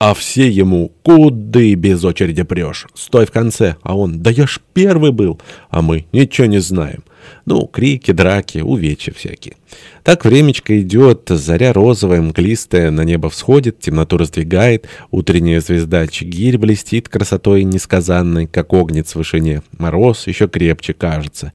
А все ему «Куды без очереди прешь? Стой в конце!» А он «Да я ж первый был!» А мы «Ничего не знаем!» Ну, крики, драки, увечья всякие. Так времечко идет, заря розовая, мглистая, на небо всходит, темноту раздвигает, утренняя звезда Чигирь блестит красотой несказанной, как огнец в вышине. Мороз еще крепче кажется.